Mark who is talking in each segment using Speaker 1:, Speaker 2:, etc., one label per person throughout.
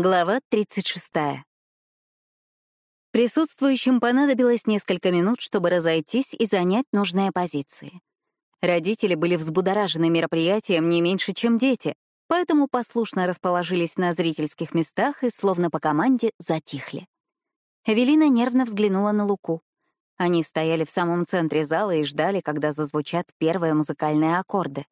Speaker 1: Глава 36. Присутствующим понадобилось несколько минут, чтобы разойтись и занять нужные позиции. Родители были взбудоражены мероприятием не меньше, чем дети, поэтому послушно расположились на зрительских местах и, словно по команде, затихли. Эвелина нервно взглянула на Луку. Они стояли в самом центре зала и ждали, когда зазвучат первые музыкальные аккорды.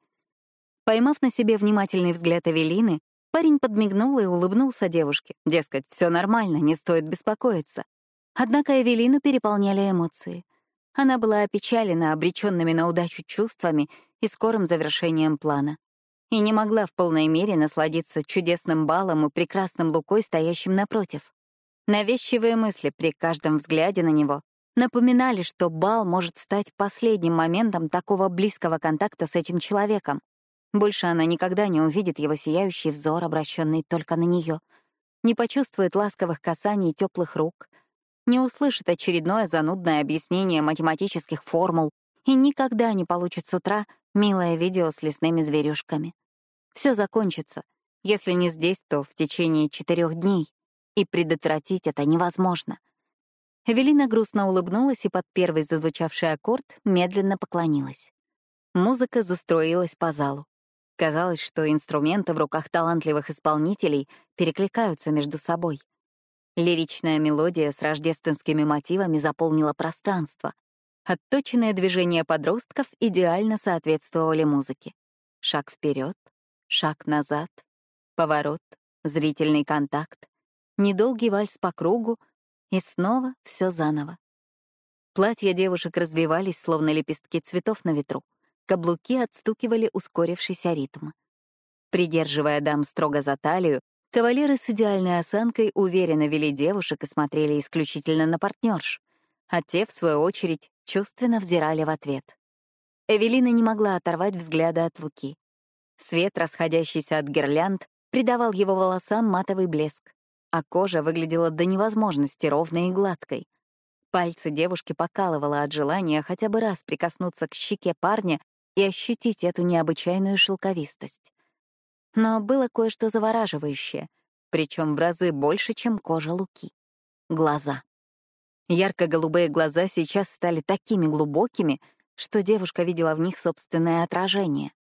Speaker 1: Поймав на себе внимательный взгляд Эвелины, Парень подмигнул и улыбнулся девушке. Дескать, все нормально, не стоит беспокоиться. Однако Эвелину переполняли эмоции. Она была опечалена обреченными на удачу чувствами и скорым завершением плана. И не могла в полной мере насладиться чудесным балом и прекрасным Лукой, стоящим напротив. Навязчивые мысли при каждом взгляде на него напоминали, что бал может стать последним моментом такого близкого контакта с этим человеком. Больше она никогда не увидит его сияющий взор, обращенный только на нее, не почувствует ласковых касаний теплых рук, не услышит очередное занудное объяснение математических формул и никогда не получит с утра милое видео с лесными зверюшками. Все закончится. Если не здесь, то в течение четырех дней. И предотвратить это невозможно. Эвелина грустно улыбнулась и под первый зазвучавший аккорд медленно поклонилась. Музыка застроилась по залу. Казалось, что инструменты в руках талантливых исполнителей перекликаются между собой. Лиричная мелодия с рождественскими мотивами заполнила пространство. Отточенные движения подростков идеально соответствовали музыке. Шаг вперед, шаг назад, поворот, зрительный контакт, недолгий вальс по кругу и снова все заново. Платья девушек развивались, словно лепестки цветов на ветру. Каблуки отстукивали ускорившийся ритм. Придерживая дам строго за талию, кавалеры с идеальной осанкой уверенно вели девушек и смотрели исключительно на партнерш, а те, в свою очередь, чувственно взирали в ответ. Эвелина не могла оторвать взгляда от Луки. Свет, расходящийся от гирлянд, придавал его волосам матовый блеск, а кожа выглядела до невозможности ровной и гладкой. Пальцы девушки покалывало от желания хотя бы раз прикоснуться к щеке парня и ощутить эту необычайную шелковистость. Но было кое-что завораживающее, причем в разы больше, чем кожа Луки. Глаза. Ярко-голубые глаза сейчас стали такими глубокими, что девушка видела в них собственное отражение.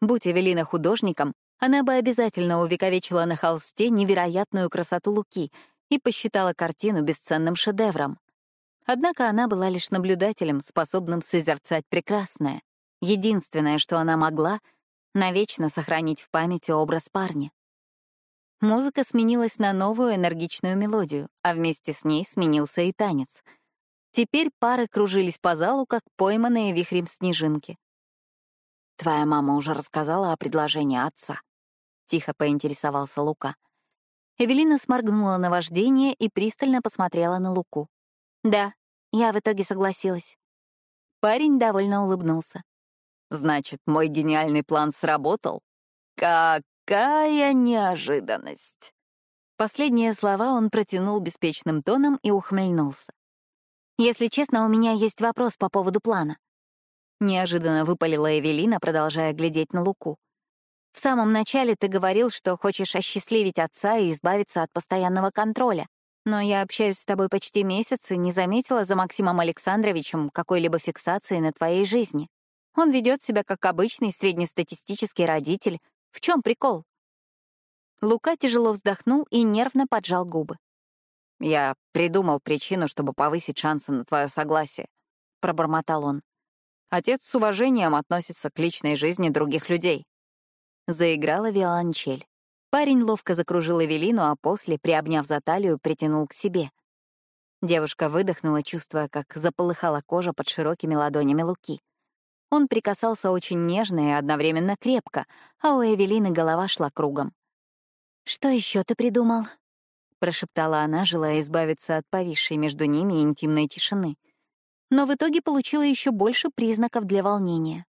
Speaker 1: Будь Эвелина художником, она бы обязательно увековечила на холсте невероятную красоту Луки и посчитала картину бесценным шедевром. Однако она была лишь наблюдателем, способным созерцать прекрасное. Единственное, что она могла — навечно сохранить в памяти образ парня. Музыка сменилась на новую энергичную мелодию, а вместе с ней сменился и танец. Теперь пары кружились по залу, как пойманные вихрем снежинки. «Твоя мама уже рассказала о предложении отца», — тихо поинтересовался Лука. Эвелина сморгнула на вождение и пристально посмотрела на Луку. «Да, я в итоге согласилась». Парень довольно улыбнулся. Значит, мой гениальный план сработал? Какая неожиданность! Последние слова он протянул беспечным тоном и ухмыльнулся. «Если честно, у меня есть вопрос по поводу плана». Неожиданно выпалила Эвелина, продолжая глядеть на Луку. «В самом начале ты говорил, что хочешь осчастливить отца и избавиться от постоянного контроля. Но я общаюсь с тобой почти месяц и не заметила за Максимом Александровичем какой-либо фиксации на твоей жизни. Он ведет себя как обычный среднестатистический родитель. В чем прикол? Лука тяжело вздохнул и нервно поджал губы. «Я придумал причину, чтобы повысить шансы на твое согласие», — пробормотал он. «Отец с уважением относится к личной жизни других людей». Заиграла виолончель. Парень ловко закружил Эвелину, а после, приобняв за талию, притянул к себе. Девушка выдохнула, чувствуя, как заполыхала кожа под широкими ладонями Луки. Он прикасался очень нежно и одновременно крепко, а у Эвелины голова шла кругом. «Что еще ты придумал?» — прошептала она, желая избавиться от повисшей между ними интимной тишины. Но в итоге получила еще больше признаков для волнения.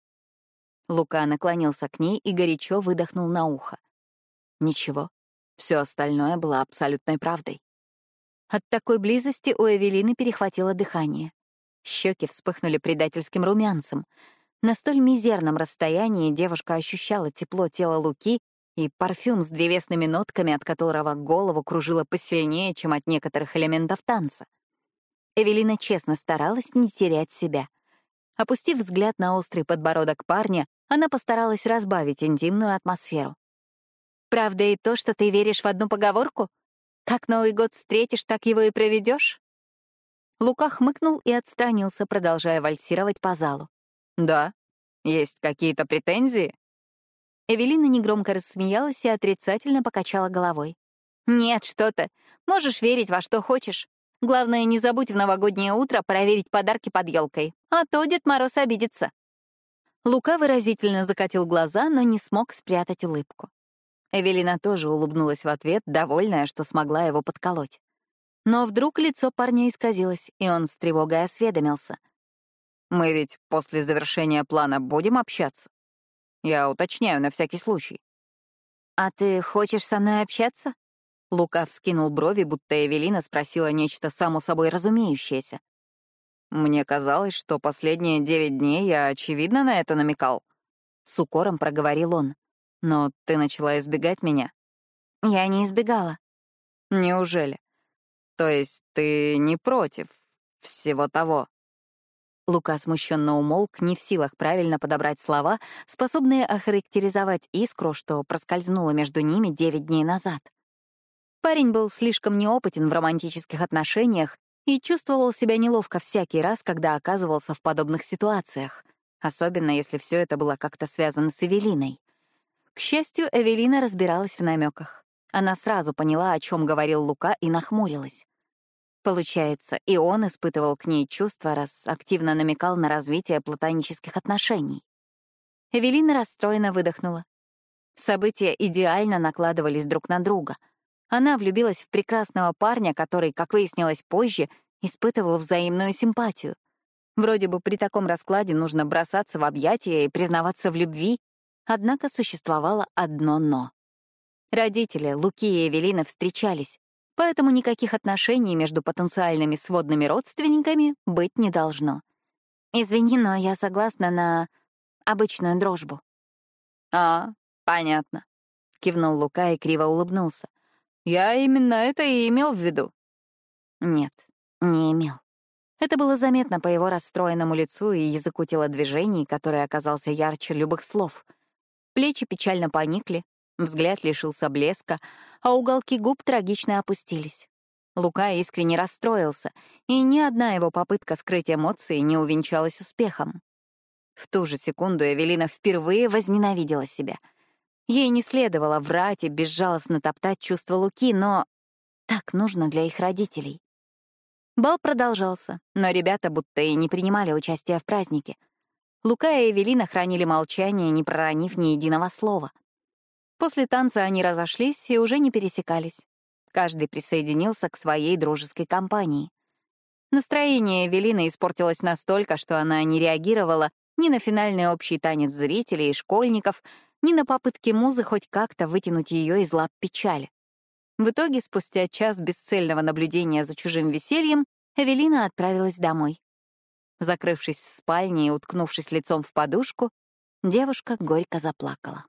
Speaker 1: Лука наклонился к ней и горячо выдохнул на ухо. Ничего, все остальное было абсолютной правдой. От такой близости у Эвелины перехватило дыхание. Щеки вспыхнули предательским румянцем — на столь мизерном расстоянии девушка ощущала тепло тела Луки и парфюм с древесными нотками, от которого голову кружило посильнее, чем от некоторых элементов танца. Эвелина честно старалась не терять себя. Опустив взгляд на острый подбородок парня, она постаралась разбавить интимную атмосферу. «Правда и то, что ты веришь в одну поговорку? Как Новый год встретишь, так его и проведешь?» Лука хмыкнул и отстранился, продолжая вальсировать по залу. «Да. Есть какие-то претензии?» Эвелина негромко рассмеялась и отрицательно покачала головой. «Нет, что ты. Можешь верить во что хочешь. Главное, не забудь в новогоднее утро проверить подарки под елкой, а то Дед Мороз обидится». Лука выразительно закатил глаза, но не смог спрятать улыбку. Эвелина тоже улыбнулась в ответ, довольная, что смогла его подколоть. Но вдруг лицо парня исказилось, и он с тревогой осведомился. «Мы ведь после завершения плана будем общаться?» Я уточняю на всякий случай. «А ты хочешь со мной общаться?» Лука вскинул брови, будто Эвелина спросила нечто само собой разумеющееся. «Мне казалось, что последние девять дней я очевидно на это намекал». С укором проговорил он. «Но ты начала избегать меня». «Я не избегала». «Неужели? То есть ты не против всего того?» Лука смущенно умолк, не в силах правильно подобрать слова, способные охарактеризовать искру, что проскользнула между ними девять дней назад. Парень был слишком неопытен в романтических отношениях и чувствовал себя неловко всякий раз, когда оказывался в подобных ситуациях, особенно если все это было как-то связано с Эвелиной. К счастью, Эвелина разбиралась в намеках. Она сразу поняла, о чем говорил Лука, и нахмурилась. Получается, и он испытывал к ней чувства, раз активно намекал на развитие платонических отношений. Эвелина расстроенно выдохнула. События идеально накладывались друг на друга. Она влюбилась в прекрасного парня, который, как выяснилось позже, испытывал взаимную симпатию. Вроде бы при таком раскладе нужно бросаться в объятия и признаваться в любви, однако существовало одно «но». Родители Луки и Эвелины встречались, поэтому никаких отношений между потенциальными сводными родственниками быть не должно. Извини, но я согласна на обычную дружбу. «А, понятно», — кивнул Лука и криво улыбнулся. «Я именно это и имел в виду». Нет, не имел. Это было заметно по его расстроенному лицу и языку телодвижений, который оказался ярче любых слов. Плечи печально поникли, Взгляд лишился блеска, а уголки губ трагично опустились. Лука искренне расстроился, и ни одна его попытка скрыть эмоции не увенчалась успехом. В ту же секунду Эвелина впервые возненавидела себя. Ей не следовало врать и безжалостно топтать чувства Луки, но так нужно для их родителей. Бал продолжался, но ребята будто и не принимали участия в празднике. Лука и Эвелина хранили молчание, не проронив ни единого слова — После танца они разошлись и уже не пересекались. Каждый присоединился к своей дружеской компании. Настроение Эвелины испортилось настолько, что она не реагировала ни на финальный общий танец зрителей и школьников, ни на попытки музы хоть как-то вытянуть ее из лап печали. В итоге, спустя час бесцельного наблюдения за чужим весельем, Эвелина отправилась домой. Закрывшись в спальне и уткнувшись лицом в подушку, девушка горько заплакала.